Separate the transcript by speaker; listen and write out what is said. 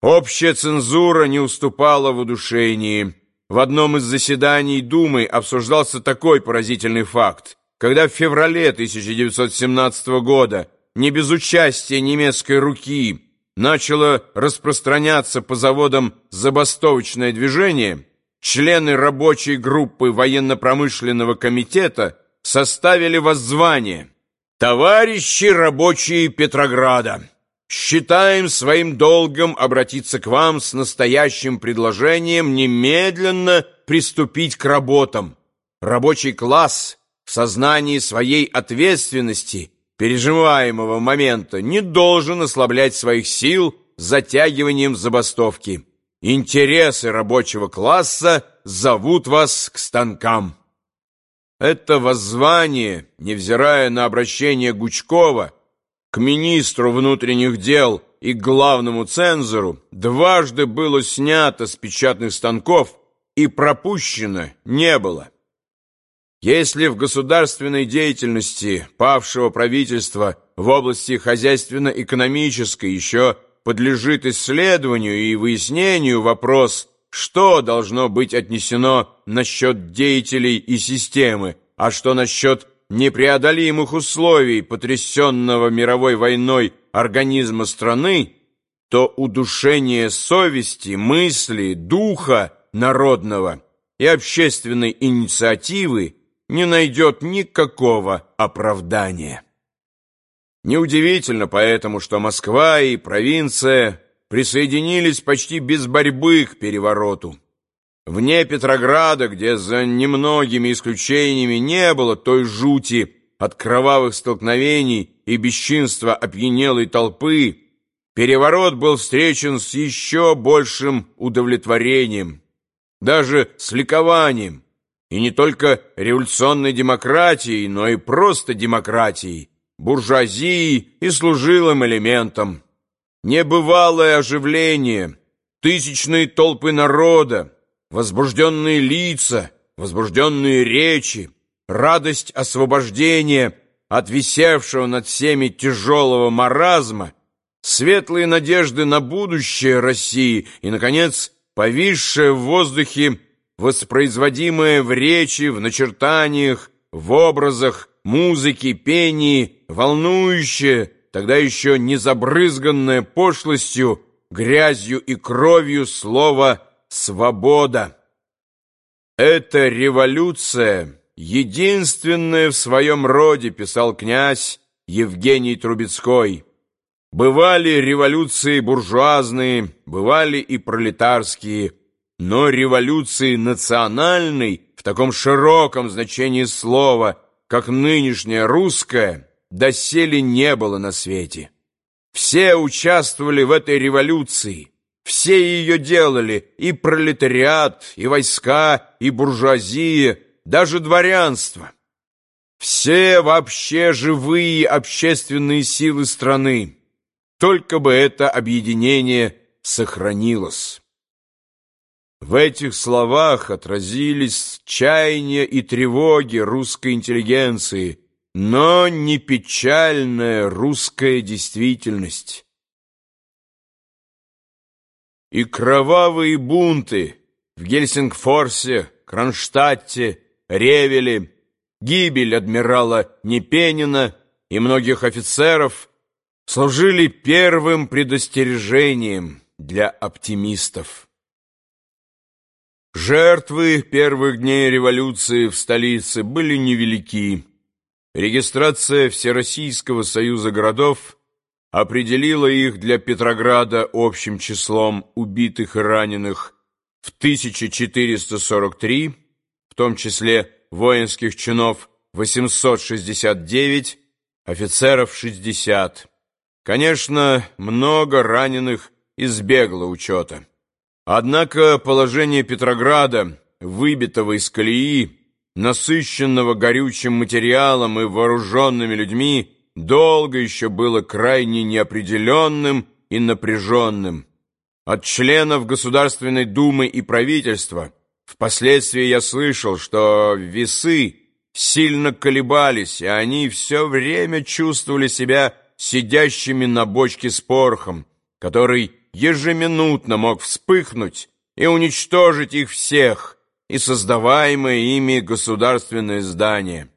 Speaker 1: Общая цензура не уступала в удушении. В одном из заседаний Думы обсуждался такой поразительный факт. Когда в феврале 1917 года не без участия немецкой руки начало распространяться по заводам забастовочное движение, члены рабочей группы военно-промышленного комитета составили воззвание «Товарищи рабочие Петрограда!» Считаем своим долгом обратиться к вам с настоящим предложением немедленно приступить к работам. Рабочий класс в сознании своей ответственности переживаемого момента не должен ослаблять своих сил затягиванием забастовки. Интересы рабочего класса зовут вас к станкам. Это воззвание, невзирая на обращение Гучкова, к министру внутренних дел и главному цензору дважды было снято с печатных станков и пропущено не было. Если в государственной деятельности павшего правительства в области хозяйственно-экономической еще подлежит исследованию и выяснению вопрос, что должно быть отнесено насчет деятелей и системы, а что насчет непреодолимых условий потрясенного мировой войной организма страны, то удушение совести, мысли, духа народного и общественной инициативы не найдет никакого оправдания. Неудивительно поэтому, что Москва и провинция присоединились почти без борьбы к перевороту. Вне Петрограда, где за немногими исключениями не было той жути от кровавых столкновений и бесчинства опьянелой толпы, переворот был встречен с еще большим удовлетворением, даже с ликованием, и не только революционной демократией, но и просто демократией, буржуазией и служилым элементом. Небывалое оживление, тысячные толпы народа, возбужденные лица, возбужденные речи, радость освобождения от висевшего над всеми тяжелого маразма, светлые надежды на будущее России и, наконец, повисшее в воздухе, воспроизводимое в речи, в начертаниях, в образах, музыке, пении, волнующее, тогда еще не забрызганное пошлостью, грязью и кровью слово свобода. Это революция, единственная в своем роде, писал князь Евгений Трубецкой. Бывали революции буржуазные, бывали и пролетарские, но революции национальной в таком широком значении слова, как нынешняя русская, доселе не было на свете. Все участвовали в этой революции – все ее делали, и пролетариат, и войска, и буржуазия, даже дворянство. Все вообще живые общественные силы страны. Только бы это объединение сохранилось. В этих словах отразились чаяния и тревоги русской интеллигенции, но не печальная русская действительность и кровавые бунты в Гельсингфорсе, Кронштадте, Ревеле, гибель адмирала Непенина и многих офицеров служили первым предостережением для оптимистов. Жертвы первых дней революции в столице были невелики. Регистрация Всероссийского союза городов определила их для Петрограда общим числом убитых и раненых в 1443, в том числе воинских чинов 869, офицеров 60. Конечно, много раненых избегло учета. Однако положение Петрограда, выбитого из колеи, насыщенного горючим материалом и вооруженными людьми, долго еще было крайне неопределенным и напряженным. От членов Государственной Думы и правительства впоследствии я слышал, что весы сильно колебались, и они все время чувствовали себя сидящими на бочке с порохом, который ежеминутно мог вспыхнуть и уничтожить их всех и создаваемое ими государственное здание.